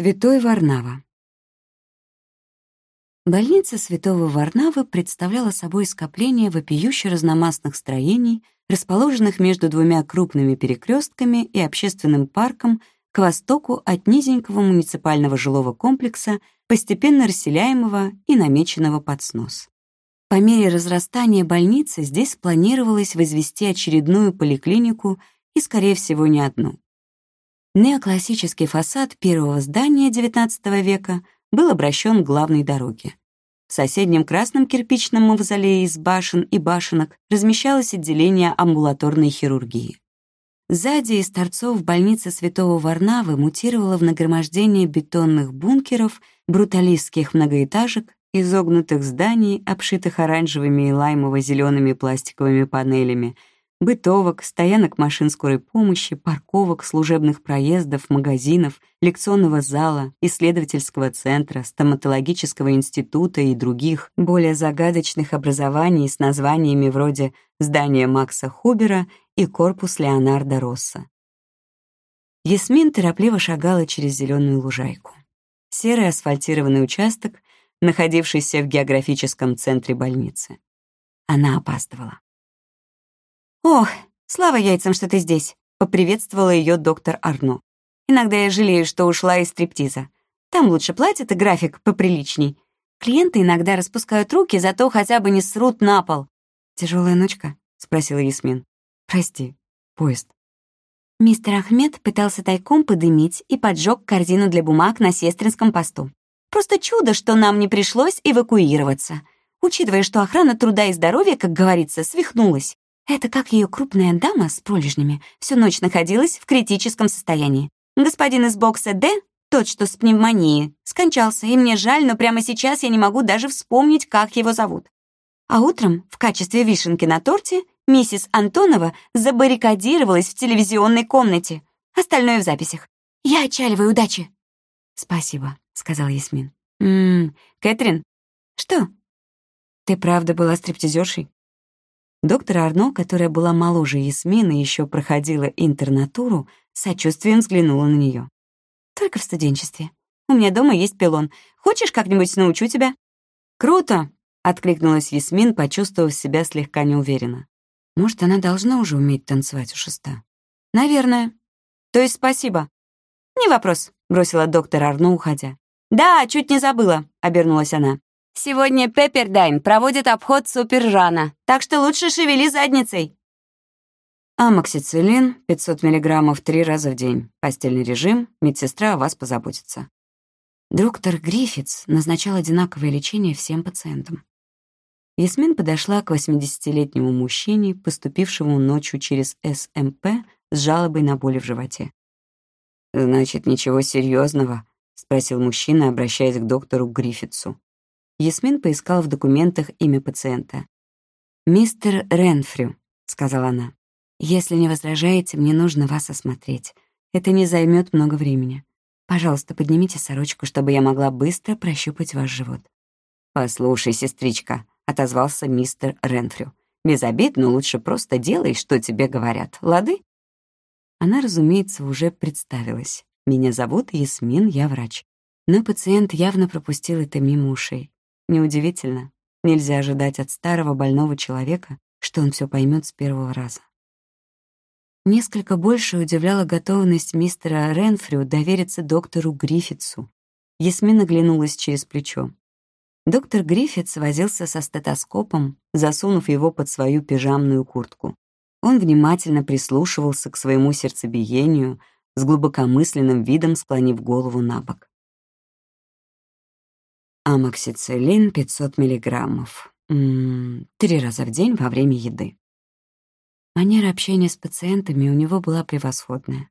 Святой Варнава. Больница Святого Варнавы представляла собой скопление вопиюще разномастных строений, расположенных между двумя крупными перекрестками и общественным парком к востоку от низенького муниципального жилого комплекса, постепенно расселяемого и намеченного под снос. По мере разрастания больницы здесь планировалось возвести очередную поликлинику и, скорее всего, не одну. Неоклассический фасад первого здания XIX века был обращен к главной дороге. В соседнем красном кирпичном мавзолее из башен и башенок размещалось отделение амбулаторной хирургии. Сзади из торцов больницы Святого Варнавы мутировало в нагромождение бетонных бункеров, бруталистских многоэтажек, изогнутых зданий, обшитых оранжевыми и лаймово-зелеными пластиковыми панелями — бытовок, стоянок машин скорой помощи, парковок, служебных проездов, магазинов, лекционного зала, исследовательского центра, стоматологического института и других, более загадочных образований с названиями вроде «Здание Макса Хубера» и «Корпус Леонардо Росса». Ясмин торопливо шагала через зеленую лужайку. Серый асфальтированный участок, находившийся в географическом центре больницы. Она опаздывала. «Ох, слава яйцам, что ты здесь!» — поприветствовала ее доктор Арно. «Иногда я жалею, что ушла из стриптиза. Там лучше платят и график поприличней. Клиенты иногда распускают руки, зато хотя бы не срут на пол». «Тяжелая ночка?» — спросила Ясмин. «Прости, поезд». Мистер Ахмед пытался тайком подымить и поджег корзину для бумаг на сестринском посту. Просто чудо, что нам не пришлось эвакуироваться, учитывая, что охрана труда и здоровья, как говорится, свихнулась. Это как ее крупная дама с пролежнями всю ночь находилась в критическом состоянии. Господин из бокса «Д», тот, что с пневмонией, скончался, и мне жаль, но прямо сейчас я не могу даже вспомнить, как его зовут. А утром, в качестве вишенки на торте, миссис Антонова забаррикадировалась в телевизионной комнате. Остальное в записях. Я отчаливаю удачи. «Спасибо», — сказал Ясмин. «Ммм, Кэтрин, что?» «Ты правда была стриптизершей?» Доктор Арно, которая была моложе Ясмины и еще проходила интернатуру, сочувствием взглянула на нее. «Только в студенчестве. У меня дома есть пилон. Хочешь, как-нибудь научу тебя?» «Круто!» — откликнулась Ясмин, почувствовав себя слегка неуверенно. «Может, она должна уже уметь танцевать у шеста?» «Наверное. То есть спасибо». «Не вопрос», — бросила доктор Арно, уходя. «Да, чуть не забыла», — обернулась она. Сегодня Пеппердайн проводит обход Супержана, так что лучше шевели задницей. Амоксициллин 500 мг три раза в день. Постельный режим, медсестра о вас позаботится. Доктор Гриффитс назначал одинаковое лечение всем пациентам. Ясмин подошла к 80-летнему мужчине, поступившему ночью через СМП с жалобой на боли в животе. «Значит, ничего серьезного? спросил мужчина, обращаясь к доктору Гриффитсу. Ясмин поискала в документах имя пациента. «Мистер Ренфрю», — сказала она. «Если не возражаете, мне нужно вас осмотреть. Это не займет много времени. Пожалуйста, поднимите сорочку, чтобы я могла быстро прощупать ваш живот». «Послушай, сестричка», — отозвался мистер Ренфрю. «Без обид, но лучше просто делай, что тебе говорят. Лады?» Она, разумеется, уже представилась. «Меня зовут Ясмин, я врач». Но пациент явно пропустил это мимо ушей. Неудивительно. Нельзя ожидать от старого больного человека, что он все поймет с первого раза. Несколько больше удивляла готовность мистера Ренфрю довериться доктору Гриффитсу. Ясмин оглянулась через плечо. Доктор Гриффитс возился со стетоскопом, засунув его под свою пижамную куртку. Он внимательно прислушивался к своему сердцебиению, с глубокомысленным видом склонив голову на бок амоксициллин 500 миллиграммов. три раза в день во время еды. Манера общения с пациентами у него была превосходная.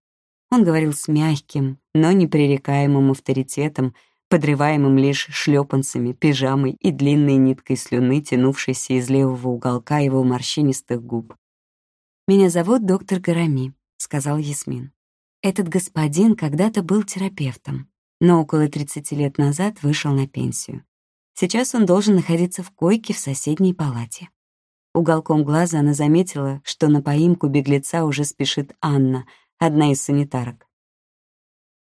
Он говорил с мягким, но непререкаемым авторитетом, подрываемым лишь шлепанцами, пижамой и длинной ниткой слюны, тянувшейся из левого уголка его морщинистых губ. «Меня зовут доктор Гарами», — сказал Ясмин. «Этот господин когда-то был терапевтом но около 30 лет назад вышел на пенсию. Сейчас он должен находиться в койке в соседней палате. Уголком глаза она заметила, что на поимку беглеца уже спешит Анна, одна из санитарок.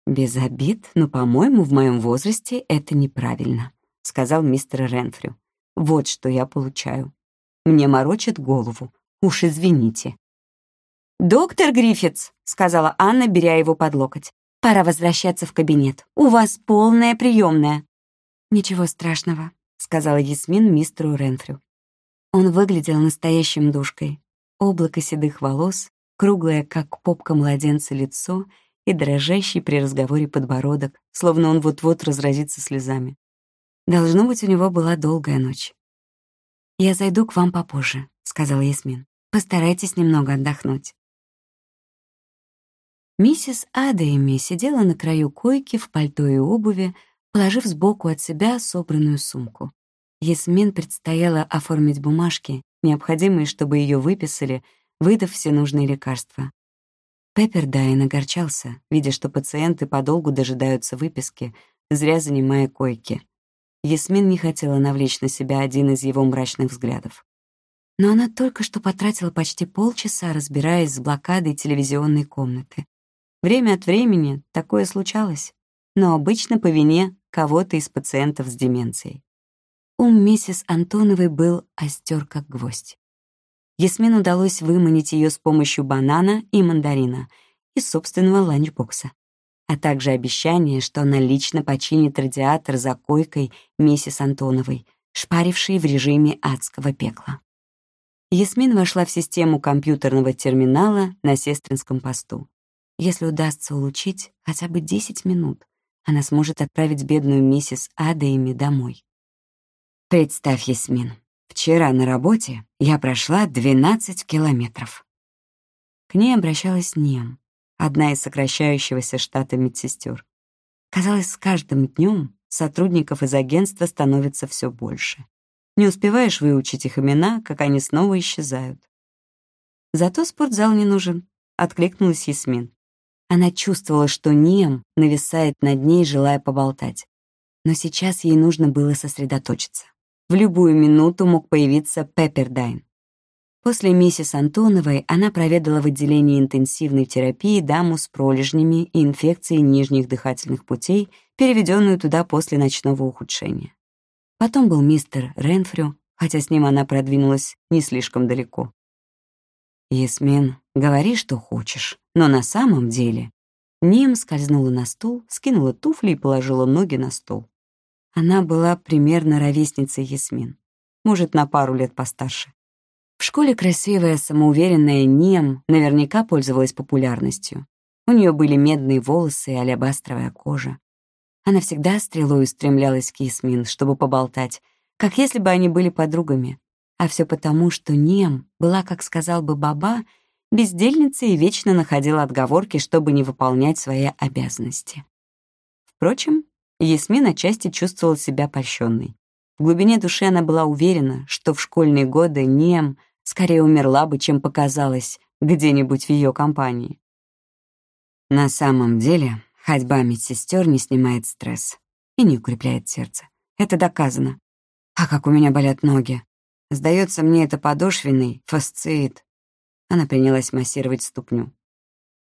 «Без обид, но, по-моему, в моем возрасте это неправильно», — сказал мистер Ренфрю. «Вот что я получаю. Мне морочит голову. Уж извините». «Доктор Гриффитс», — сказала Анна, беря его под локоть. «Пора возвращаться в кабинет. У вас полная приемная». «Ничего страшного», — сказала Ясмин мистеру Ренфрю. Он выглядел настоящим душкой. Облако седых волос, круглое, как попка младенца, лицо и дрожащий при разговоре подбородок, словно он вот-вот разразится слезами. Должно быть, у него была долгая ночь. «Я зайду к вам попозже», — сказала Ясмин. «Постарайтесь немного отдохнуть». Миссис Адейми сидела на краю койки в пальто и обуви, положив сбоку от себя собранную сумку. Ясмин предстояло оформить бумажки, необходимые, чтобы ее выписали, выдав все нужные лекарства. Пеппердайн огорчался, видя, что пациенты подолгу дожидаются выписки, зря занимая койки. Ясмин не хотела навлечь на себя один из его мрачных взглядов. Но она только что потратила почти полчаса, разбираясь с блокадой телевизионной комнаты. Время от времени такое случалось, но обычно по вине кого-то из пациентов с деменцией. Ум миссис Антоновой был остер как гвоздь. Ясмин удалось выманить ее с помощью банана и мандарина из собственного ланчбокса, а также обещание, что она лично починит радиатор за койкой миссис Антоновой, шпарившей в режиме адского пекла. Ясмин вошла в систему компьютерного терминала на сестринском посту. Если удастся улучить хотя бы 10 минут, она сможет отправить бедную миссис Адейми домой. Представь, Ясмин, Вчера на работе я прошла 12 километров. К ней обращалась Нем, одна из сокращающегося штата медсестер. Казалось, с каждым днем сотрудников из агентства становится все больше. Не успеваешь выучить их имена, как они снова исчезают. Зато спортзал не нужен, откликнулась Ясмин. Она чувствовала, что Нем нависает над ней, желая поболтать. Но сейчас ей нужно было сосредоточиться. В любую минуту мог появиться Пеппердайн. После миссис Антоновой она проведала в отделении интенсивной терапии даму с пролежнями и инфекцией нижних дыхательных путей, переведенную туда после ночного ухудшения. Потом был мистер Ренфрю, хотя с ним она продвинулась не слишком далеко. «Ясмин, говори, что хочешь, но на самом деле...» Ним скользнула на стул, скинула туфли и положила ноги на стол. Она была примерно ровесницей Ясмин, может, на пару лет постарше. В школе красивая, самоуверенная Нем наверняка пользовалась популярностью. У нее были медные волосы и алебастровая кожа. Она всегда стрелой устремлялась к Ясмин, чтобы поболтать, как если бы они были подругами. А все потому, что Нем была, как сказал бы Баба, бездельницей и вечно находила отговорки, чтобы не выполнять свои обязанности. Впрочем, Ясмин отчасти чувствовала себя польщенной. В глубине души она была уверена, что в школьные годы Нем скорее умерла бы, чем показалась где-нибудь в ее компании. На самом деле, ходьба медсестер не снимает стресс и не укрепляет сердце. Это доказано. А как у меня болят ноги. Сдается мне, это подошвенный фасциит. Она принялась массировать ступню.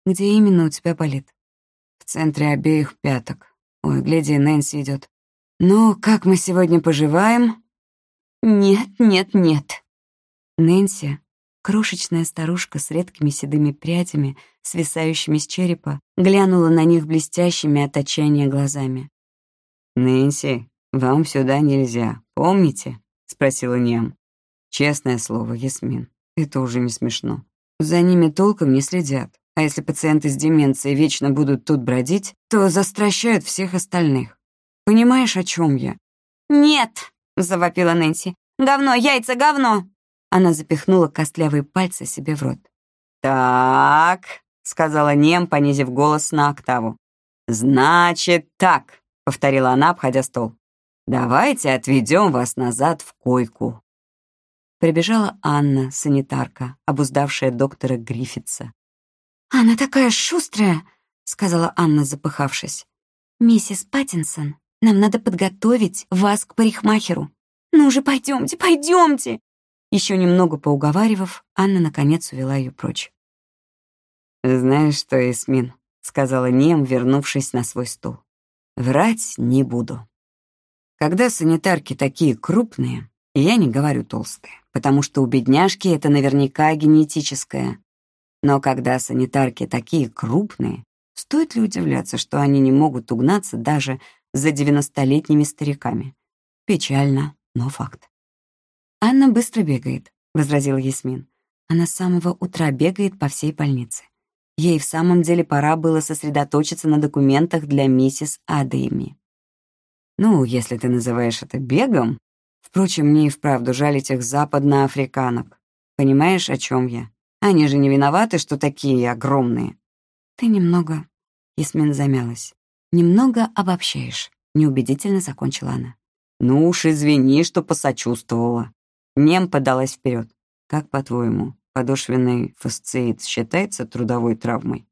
Где именно у тебя болит? В центре обеих пяток. Ой, гляди, Нэнси идет. «Ну, как мы сегодня поживаем?» «Нет, нет, нет». Нэнси, крошечная старушка с редкими седыми прядями, свисающими с черепа, глянула на них блестящими от отчаяния глазами. «Нэнси, вам сюда нельзя, помните?» — спросила Ням. «Честное слово, Ясмин, это уже не смешно. За ними толком не следят. А если пациенты с деменцией вечно будут тут бродить, то застращают всех остальных. Понимаешь, о чем я?» «Нет!» — завопила Нэнси. «Говно, яйца, говно!» Она запихнула костлявые пальцы себе в рот. «Так», — сказала Нем, понизив голос на октаву. «Значит так», — повторила она, обходя стол. «Давайте отведем вас назад в койку». Прибежала Анна, санитарка, обуздавшая доктора Гриффитса. «Она такая шустрая», — сказала Анна, запыхавшись. «Миссис Паттинсон, нам надо подготовить вас к парикмахеру. Ну же, пойдемте, пойдемте!» Еще немного поуговаривав, Анна наконец увела ее прочь. «Знаешь что, Эсмин?» — сказала Нем, вернувшись на свой стул. «Врать не буду. Когда санитарки такие крупные, я не говорю толстые, потому что у бедняжки это наверняка генетическое. Но когда санитарки такие крупные, стоит ли удивляться, что они не могут угнаться даже за девяностолетними стариками? Печально, но факт. «Анна быстро бегает», — возразил Ясмин. «Она с самого утра бегает по всей больнице. Ей в самом деле пора было сосредоточиться на документах для миссис Адейми. Ну, если ты называешь это бегом... Впрочем, мне и вправду жаль этих западноафриканок. Понимаешь, о чем я? Они же не виноваты, что такие огромные. Ты немного... Ясмин замялась. «Немного обобщаешь», — неубедительно закончила она. «Ну уж извини, что посочувствовала». Нем подалась вперед. «Как по-твоему, подошвенный фасциит считается трудовой травмой?»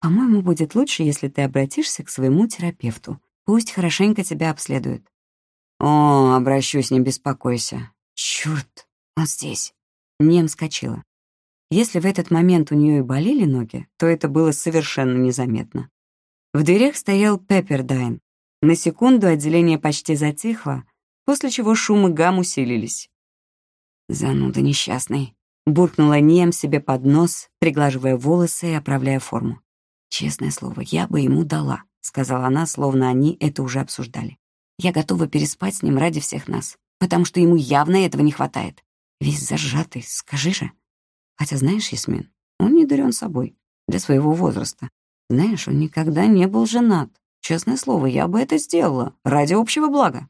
«По-моему, будет лучше, если ты обратишься к своему терапевту. Пусть хорошенько тебя обследует». «О, обращусь, не беспокойся. Чёрт, он здесь». Нем скочила. Если в этот момент у нее и болели ноги, то это было совершенно незаметно. В дверях стоял Пеппердайн. На секунду отделение почти затихло, после чего шум и гам усилились. «Зануда несчастный», — буркнула Нием себе под нос, приглаживая волосы и оправляя форму. «Честное слово, я бы ему дала», — сказала она, словно они это уже обсуждали. «Я готова переспать с ним ради всех нас, потому что ему явно этого не хватает. Весь зажатый, скажи же». Хотя, знаешь, Ясмин, он не дурен собой для своего возраста. Знаешь, он никогда не был женат. Честное слово, я бы это сделала ради общего блага.